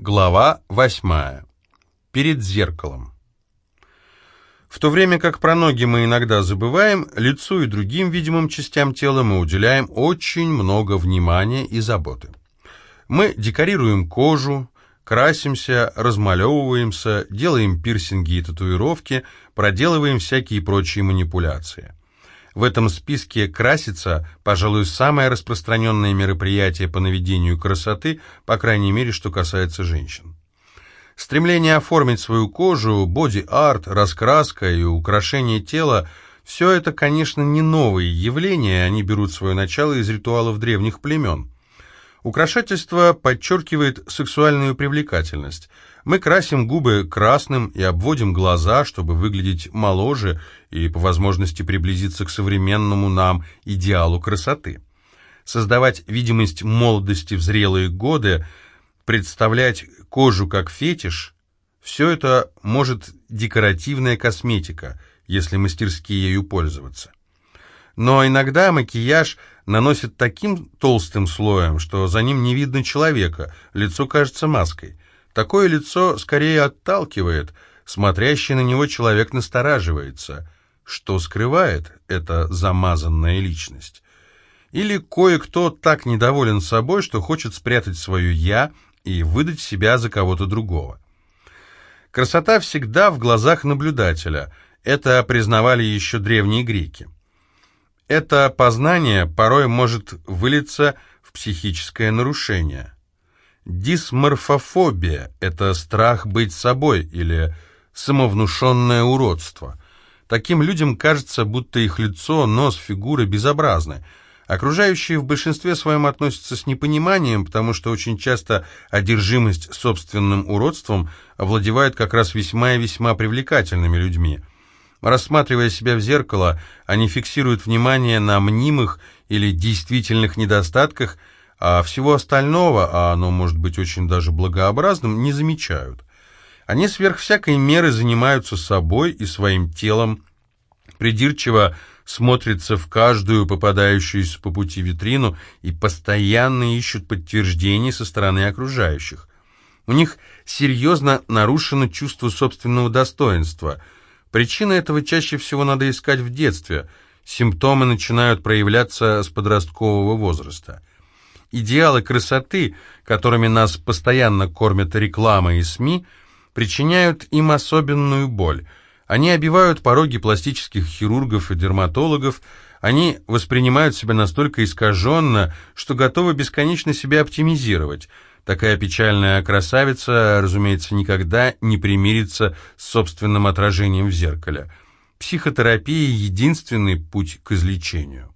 Глава 8. Перед зеркалом. В то время как про ноги мы иногда забываем, лицу и другим видимым частям тела мы уделяем очень много внимания и заботы. Мы декорируем кожу, красимся, размалевываемся, делаем пирсинги и татуировки, проделываем всякие прочие манипуляции. В этом списке краситься, пожалуй, самое распространенное мероприятие по наведению красоты, по крайней мере, что касается женщин. Стремление оформить свою кожу, боди-арт, раскраска и украшение тела – все это, конечно, не новые явления, они берут свое начало из ритуалов древних племен. Украшательство подчеркивает сексуальную привлекательность – мы красим губы красным и обводим глаза, чтобы выглядеть моложе и по возможности приблизиться к современному нам идеалу красоты. Создавать видимость молодости в зрелые годы, представлять кожу как фетиш – все это может декоративная косметика, если мастерски ею пользоваться. Но иногда макияж наносит таким толстым слоем, что за ним не видно человека, лицо кажется маской – Такое лицо скорее отталкивает, смотрящий на него человек настораживается. Что скрывает эта замазанная личность? Или кое-кто так недоволен собой, что хочет спрятать свое «я» и выдать себя за кого-то другого. Красота всегда в глазах наблюдателя. Это признавали еще древние греки. Это познание порой может вылиться в психическое нарушение – Дисморфофобия – это страх быть собой или самовнушенное уродство. Таким людям кажется, будто их лицо, нос, фигура безобразны. Окружающие в большинстве своем относятся с непониманием, потому что очень часто одержимость собственным уродством овладевает как раз весьма и весьма привлекательными людьми. Рассматривая себя в зеркало, они фиксируют внимание на мнимых или действительных недостатках – а всего остального, а оно может быть очень даже благообразным, не замечают. Они сверх всякой меры занимаются собой и своим телом, придирчиво смотрятся в каждую попадающуюся по пути витрину и постоянно ищут подтверждений со стороны окружающих. У них серьезно нарушено чувство собственного достоинства. Причина этого чаще всего надо искать в детстве. Симптомы начинают проявляться с подросткового возраста. Идеалы красоты, которыми нас постоянно кормят реклама и СМИ, причиняют им особенную боль. Они обивают пороги пластических хирургов и дерматологов, они воспринимают себя настолько искаженно, что готовы бесконечно себя оптимизировать. Такая печальная красавица, разумеется, никогда не примирится с собственным отражением в зеркале. Психотерапия – единственный путь к излечению.